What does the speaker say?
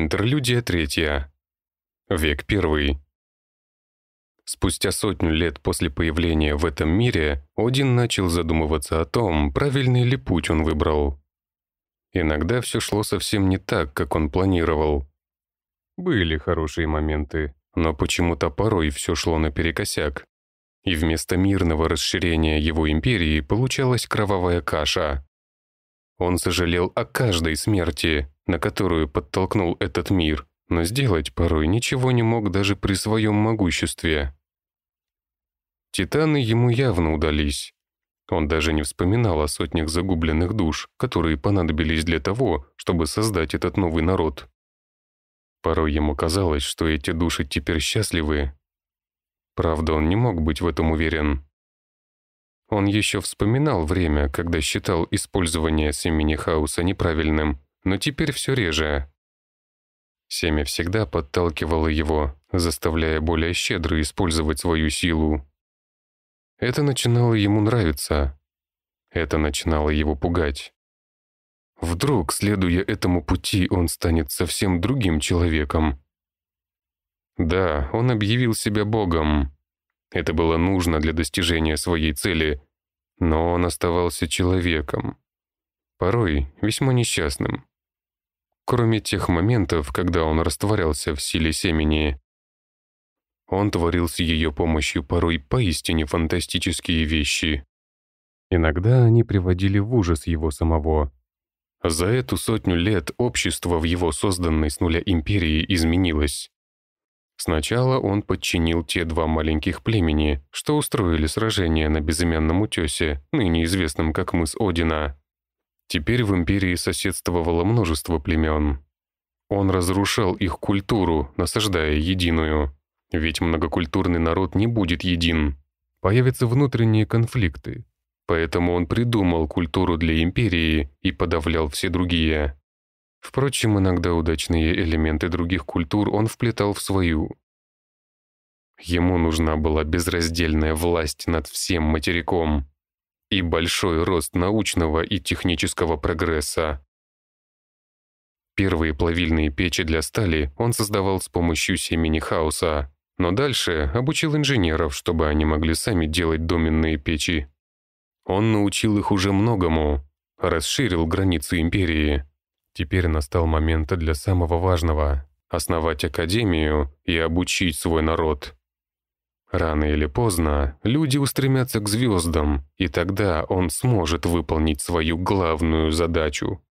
Интерлюдия третья. Век первый. Спустя сотню лет после появления в этом мире Один начал задумываться о том, правильный ли путь он выбрал. Иногда все шло совсем не так, как он планировал. Были хорошие моменты, но почему-то порой все шло наперекосяк. И вместо мирного расширения его империи получалась кровавая каша. Он сожалел о каждой смерти, на которую подтолкнул этот мир, но сделать порой ничего не мог даже при своем могуществе. Титаны ему явно удались. Он даже не вспоминал о сотнях загубленных душ, которые понадобились для того, чтобы создать этот новый народ. Порой ему казалось, что эти души теперь счастливы. Правда, он не мог быть в этом уверен. Он еще вспоминал время, когда считал использование семени хаоса неправильным, но теперь все реже. Семя всегда подталкивало его, заставляя более щедро использовать свою силу. Это начинало ему нравиться. Это начинало его пугать. Вдруг, следуя этому пути, он станет совсем другим человеком. Да, он объявил себя Богом. Это было нужно для достижения своей цели, но он оставался человеком. Порой весьма несчастным. Кроме тех моментов, когда он растворялся в силе семени. Он творил с ее помощью порой поистине фантастические вещи. Иногда они приводили в ужас его самого. За эту сотню лет общество в его созданной с нуля империи изменилось. Сначала он подчинил те два маленьких племени, что устроили сражение на безымянном утесе, ныне известном как мыс Одина. Теперь в империи соседствовало множество племен. Он разрушал их культуру, насаждая единую. Ведь многокультурный народ не будет един. Появятся внутренние конфликты. Поэтому он придумал культуру для империи и подавлял все другие. Впрочем, иногда удачные элементы других культур он вплетал в свою. Ему нужна была безраздельная власть над всем материком и большой рост научного и технического прогресса. Первые плавильные печи для стали он создавал с помощью семени хаоса, но дальше обучил инженеров, чтобы они могли сами делать доменные печи. Он научил их уже многому, расширил границы империи. Теперь настал момент для самого важного — основать академию и обучить свой народ. Рано или поздно люди устремятся к звездам, и тогда он сможет выполнить свою главную задачу.